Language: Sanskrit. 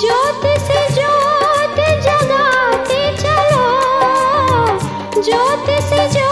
जोत् जात जना जोत्